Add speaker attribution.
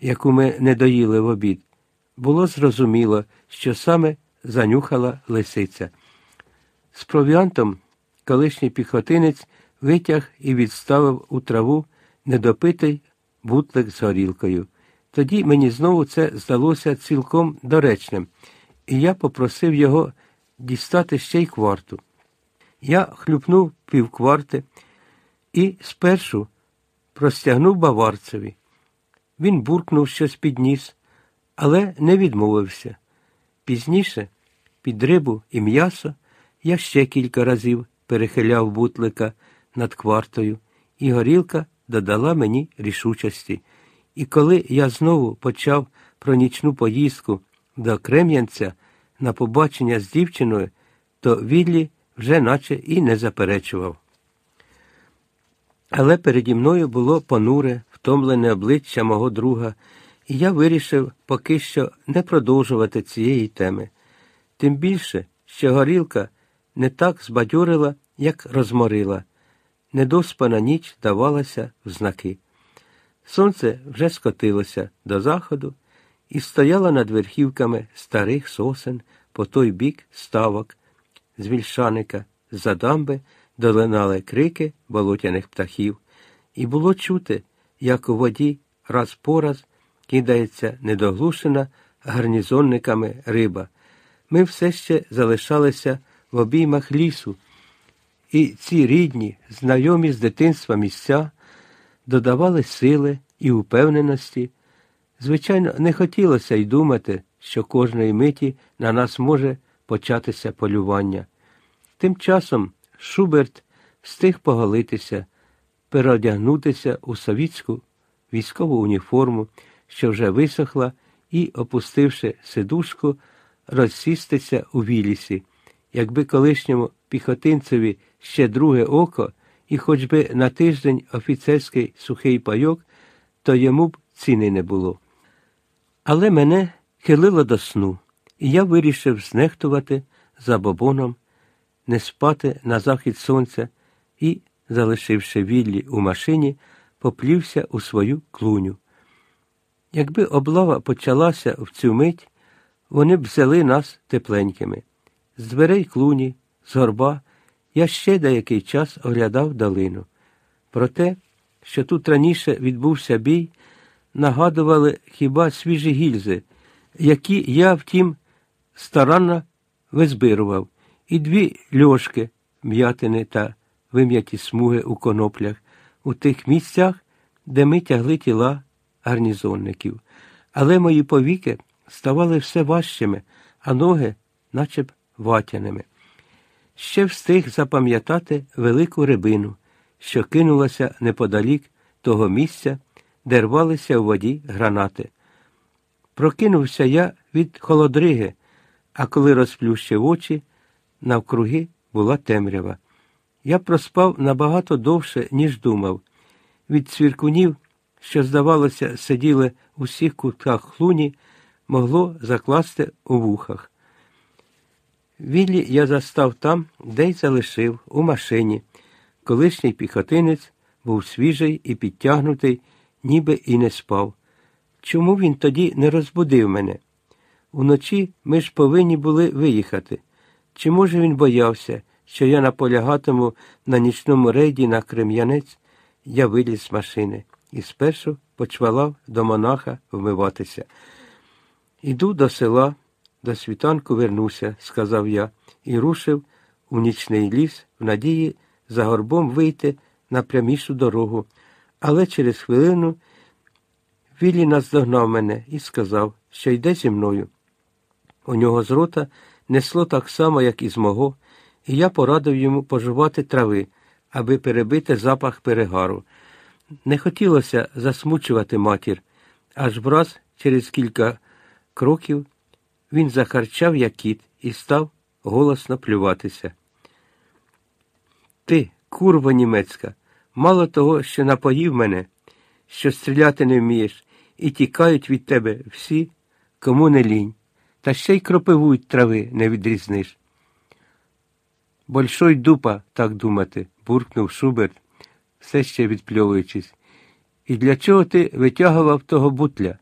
Speaker 1: яку ми не доїли в обід, було зрозуміло, що саме занюхала лисиця. З провіантом колишній піхотинець витяг і відставив у траву недопитий бутлик з горілкою. Тоді мені знову це здалося цілком доречним, і я попросив його дістати ще й кварту. Я хлюпнув півкварти і спершу простягнув баварцеві. Він буркнув щось під ніс, але не відмовився. Пізніше, під рибу і м'ясо, я ще кілька разів перехиляв бутлика над квартою, і горілка додала мені рішучості. І коли я знову почав про нічну поїздку до Крем'янця на побачення з дівчиною, то Віллі вже наче і не заперечував. Але переді мною було понуре, втомлене обличчя мого друга, і я вирішив поки що не продовжувати цієї теми. Тим більше, що горілка не так збадьорила, як розморила. Недоспана ніч давалася в знаки. Сонце вже скотилося до заходу і стояло над верхівками старих сосен по той бік ставок, з вільшаника, з-за дамби долинали крики болотяних птахів, і було чути, як у воді раз по раз кидається недоглушена гарнізонниками риба. Ми все ще залишалися в обіймах лісу, і ці рідні, знайомі з дитинства місця додавали сили і упевненості. Звичайно, не хотілося й думати, що кожної миті на нас може початися полювання. Тим часом Шуберт встиг поголитися, переодягнутися у совітську військову уніформу, що вже висохла, і, опустивши сидушку, розсістися у вілісі. Якби колишньому піхотинцеві ще друге око і хоч би на тиждень офіцерський сухий пайок, то йому б ціни не було. Але мене хилило до сну, і я вирішив знехтувати за бобоном, не спати на захід сонця і, залишивши віллі у машині, поплівся у свою клуню. Якби облава почалася в цю мить, вони б взяли нас тепленькими. З дверей клуні, з горба, я ще деякий час оглядав долину. Про те, що тут раніше відбувся бій, нагадували хіба свіжі гільзи, які я, втім, старанно визбирував, і дві льошки, м'ятини та вим'яті смуги у коноплях, у тих місцях, де ми тягли тіла гарнізонників. Але мої повіки ставали все важчими, а ноги, наче б ватяними. Ще встиг запам'ятати велику рибину, що кинулася неподалік того місця, де рвалися у воді гранати. Прокинувся я від холодриги, а коли розплющив очі, навкруги була темрява. Я проспав набагато довше, ніж думав. Від цвіркунів, що, здавалося, сиділи у всіх кутках хлуні, могло закласти у вухах. Віллі я застав там, де й залишив, у машині. Колишній піхотинець був свіжий і підтягнутий, ніби і не спав. Чому він тоді не розбудив мене? Уночі ми ж повинні були виїхати. Чи, може, він боявся, що я наполягатиму на нічному рейді на Крем'янець? Я виліз з машини і спершу почвалав до монаха вмиватися. Іду до села. До світанку вернуся, сказав я, і рушив у нічний ліс в надії за горбом вийти на прямішу дорогу. Але через хвилину Віллі наздогнав мене і сказав, що йде зі мною. У нього з рота несло так само, як і з мого, і я порадив йому поживати трави, аби перебити запах перегару. Не хотілося засмучувати матір, аж враз через кілька кроків. Він захарчав, як кіт, і став голосно плюватися. Ти, курва німецька, мало того, що напоїв мене, що стріляти не вмієш, і тікають від тебе всі, кому не лінь, та ще й кропивують трави не відрізниш. Большой дупа, так думати, буркнув Шуберт, все ще відпльовуючись. І для чого ти витягував того бутля?